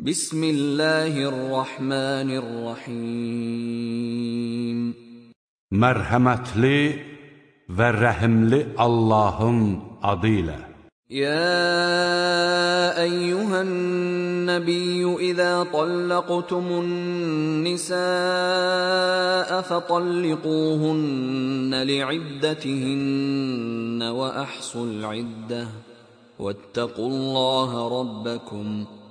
Bismillahirrahmanirrahim. Mərhəmətli və rəhimli Allahın adı ilə. يا أيها النبي إذا طلقتم النساء فطلقوهن لعدتهن وأحصوا العدة واتقوا الله ربكم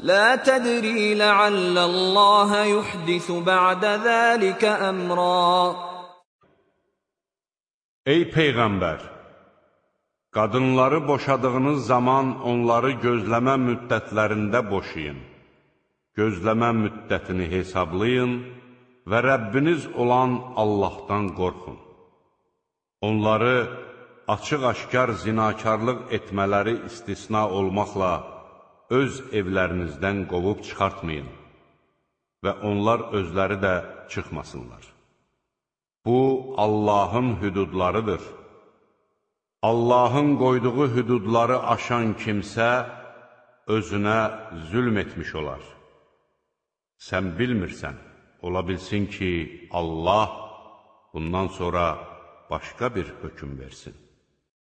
لا تدري لعل الله يحدث بعد ذلك أمرا Ey Peyğəmbər! Qadınları boşadığınız zaman onları gözləmə müddətlərində boşayın. Gözləmə müddətini hesablayın və Rəbbiniz olan Allahdan qorxun. Onları açıq-aşkar zinakarlıq etmələri istisna olmaqla öz evlərinizdən qovub çıxartmayın və onlar özləri də çıxmasınlar. Bu, Allahın hüdudlarıdır. Allahın qoyduğu hüdudları aşan kimsə özünə zülm etmiş olar. Sən bilmirsən, ola bilsin ki, Allah bundan sonra başqa bir hökm versin.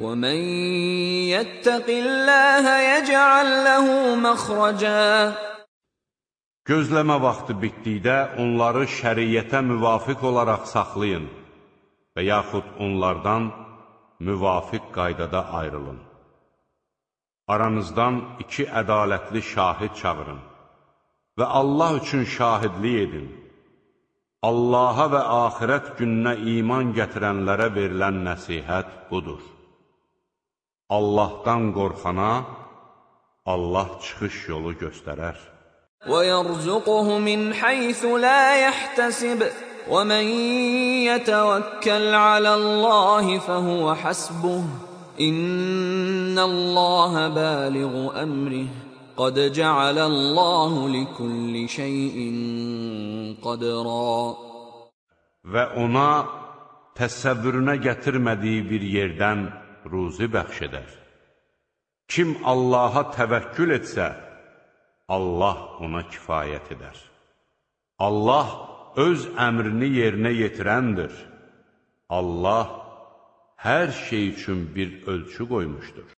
ومن يتق الله يجعل له مخرجا Gözləmə vaxtı bitdikdə onları şəriyyətə müvafiq olaraq saxlayın və yaxud onlardan müvafiq qaydada ayrılın. Aranızdan iki ədalətli şahid çağırın və Allah üçün şahidlik edin. Allaha və axirət gününə iman gətirənlərə verilən nəsihət budur. Allahdan qorxana Allah çıxış yolu göstərər. وَيَرْزُقُهُ مِنْ حَيْثُ لَا يَحْتَسِبُ وَمَنْ يَتَوَكَّلْ عَلَى اللَّهِ فَهُوَ حَسْبُهُ إِنَّ اللَّهَ بَالِغُ أَمْرِهِ قَدْ جَعَلَ اللَّهُ لِكُلِّ شَيْءٍ قَدْرًا Və ona təsəvvürünə gətirmədiyi bir yerdən ruzi bəxş edər. Kim Allaha təvəkkül etsə, Allah ona kifayət edər. Allah öz əmrini yerinə yetirəndir. Allah hər şey üçün bir ölçü qoymuşdur.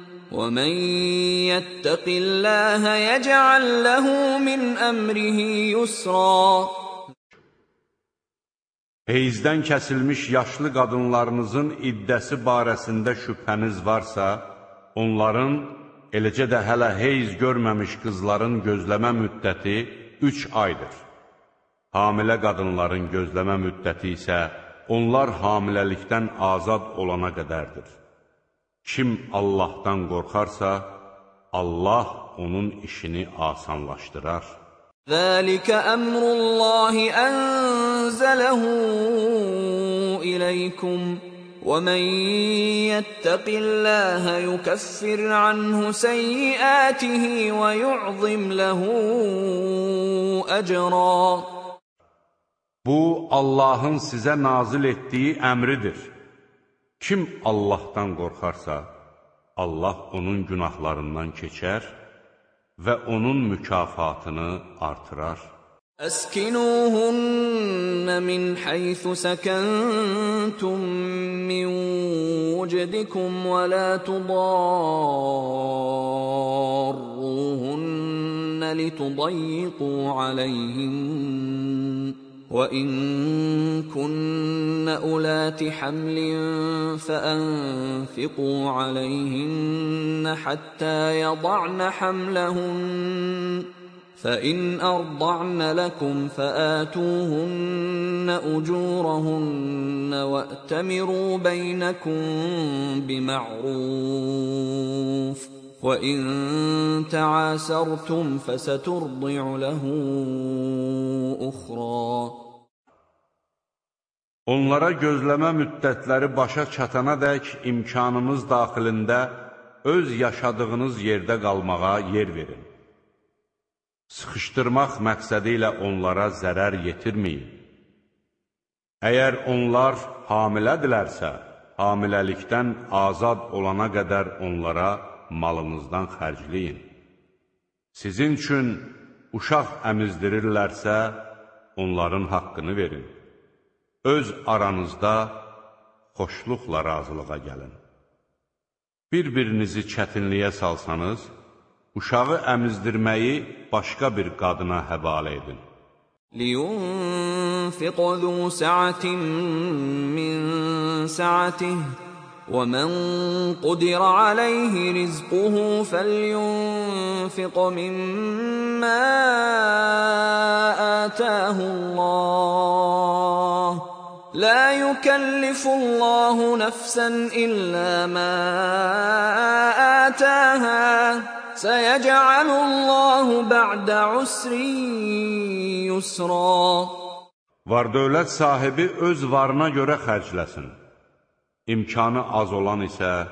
وَمَن يَتَّقِ اللَّهَ يَجْعَل لَّهُ مِنْ أَمْرِهِ يُسْرًا Heyzdən kəsilmiş yaşlı qadınlarınızın iddəsi barəsində şübhəniz varsa, onların, eləcə də hələ heyz görməmiş qızların gözləmə müddəti üç aydır. Hamilə qadınların gözləmə müddəti isə onlar hamiləlikdən azad olana qədərdir. Kim Allahdan qorxarsa, Allah onun işini asanlaşdırar. ذلك أمر الله أنزله إليكم ومن يتق الله يكفر عنه سيئاته ويعظم له أجرا Bu, Allahın sizə nazil etdiyi əmridir. Kim Allahdan qorxarsa, Allah onun günahlarından keçər və onun mükafatını artırar. أسكنوهن من حيث سكنتم من وجدكم ولا تضاروهن لتضيقوا عليهن وان كن اولات حمل فانفقوا عليهن حتى يضعن حملهن فان ارضعن لكم فاتوهن اجورهن واتمروا بينكم بمعروف وان تعاسرتم فسترضع له أخرى Onlara gözləmə müddətləri başa çatana dək imkanınız daxilində öz yaşadığınız yerdə qalmağa yer verin. sıxışdırmaq məqsədi ilə onlara zərər yetirməyin. Əgər onlar hamilədirlərsə, hamiləlikdən azad olana qədər onlara malınızdan xərcləyin. Sizin üçün uşaq əmizdirirlərsə, onların haqqını verin Öz aranızda xoşluqla razılığa gəlin. Bir-birinizi çətinliyə salsanız, uşağı əmizdirməyi başqa bir qadına həvalə edin. لينفق ذو سعة من سعته ومن قدر عليه رزقه فلينفق مما آتاه الله لا يكلف الله نفسا إلا ما آتاها سيجعل الله بعد عسر يسرا Var dövlət sahibi öz varına görə xərcləsin. İmkanı az olan isə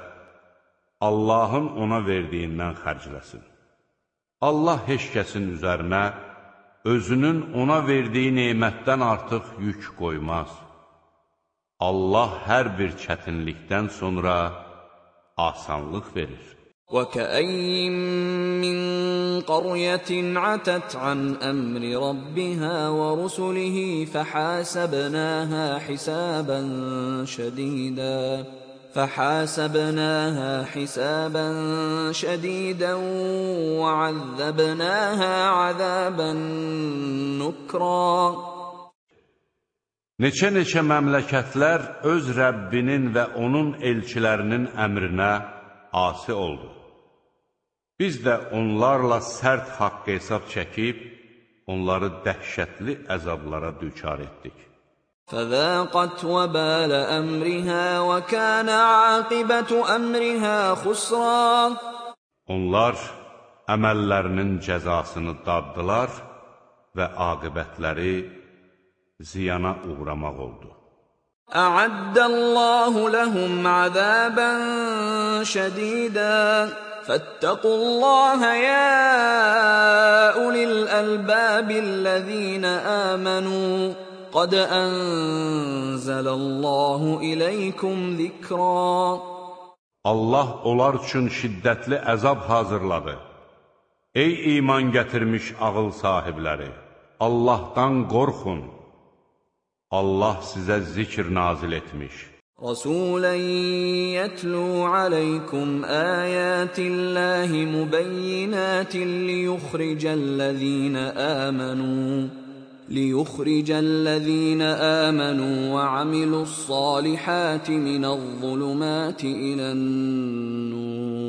Allahın ona verdiyindən xərcləsin. Allah heç kəsin üzərinə özünün ona verdiyi neymətdən artıq yük qoymaz. Allah hər bir çətinlikdən sonra asanlıq verir. وكاين من قريه عتت عن أمر ربها ورسله فحاسبناها حسابا شديدا فحاسبناها حسابا شديدا وعذبناها عذابا نكرا Neçə-neçə məmləkətlər öz Rəbbinin və onun elçilərinin əmrinə asi oldu. Biz də onlarla sərt haqq hesab çəkib, onları dəhşətli əzablara düçar etdik. فذاقت وبال أمرها وكان عاقبة أمرها خسرا Onlar əməllərinin cəzasını daddılar və aqibətləri ziyana uğramaq oldu. A'addallahu lahum azaban şedidan فاتقوا الله يا أولي الألباب الذين آمنوا قد أنزل الله إليكم ذكرا Allah onlar üçün şiddətli əzab hazırladı. Ey iman gətirmiş ağıl sahibləri, Allahdan qorxun. Allah sizə zikr nazil etmiş. عليكم آيات الله مبينات ليخرج الذين آمنوا ليخرج الذين آمنوا وعملوا الصالحات من الظلمات إلى النور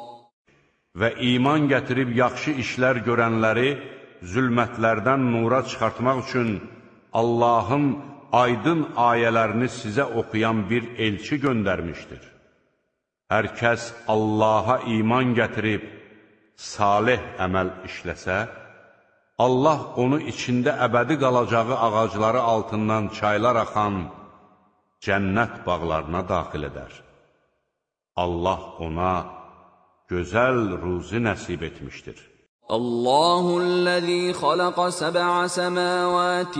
Və iman gətirib yaxşı işlər görənləri zülmətlərdən nura çıxartmaq üçün Allahın aydın ayələrini sizə oxuyan bir elçi göndərmişdir. Hər kəs Allaha iman gətirib, salih əməl işləsə, Allah onu içində əbədi qalacağı ağacları altından çaylar axan cənnət bağlarına daxil edər. Allah ona gözəl ruzi nəsib etmişdir. الله الذي خلق سبع سماوات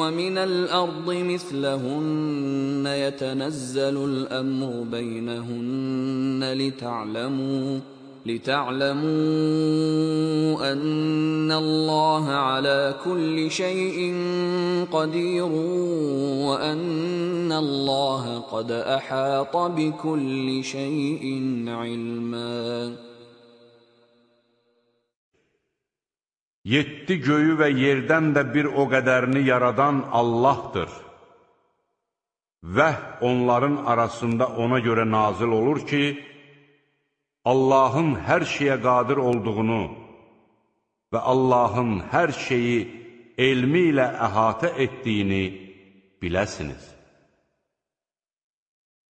ومن الأرض مثلهن يتنزل الامر بينهن لتعلموا لتعلموا ان الله على كل شيء قدير وان الله قد احاط بكل شيء علما Yeddi göyü və yerdən də bir o qədərini yaradan Allahdır. Vəh onların arasında ona görə nazil olur ki, Allahın hər şeyə qadir olduğunu və Allahın hər şeyi elmi ilə əhatə etdiyini biləsiniz.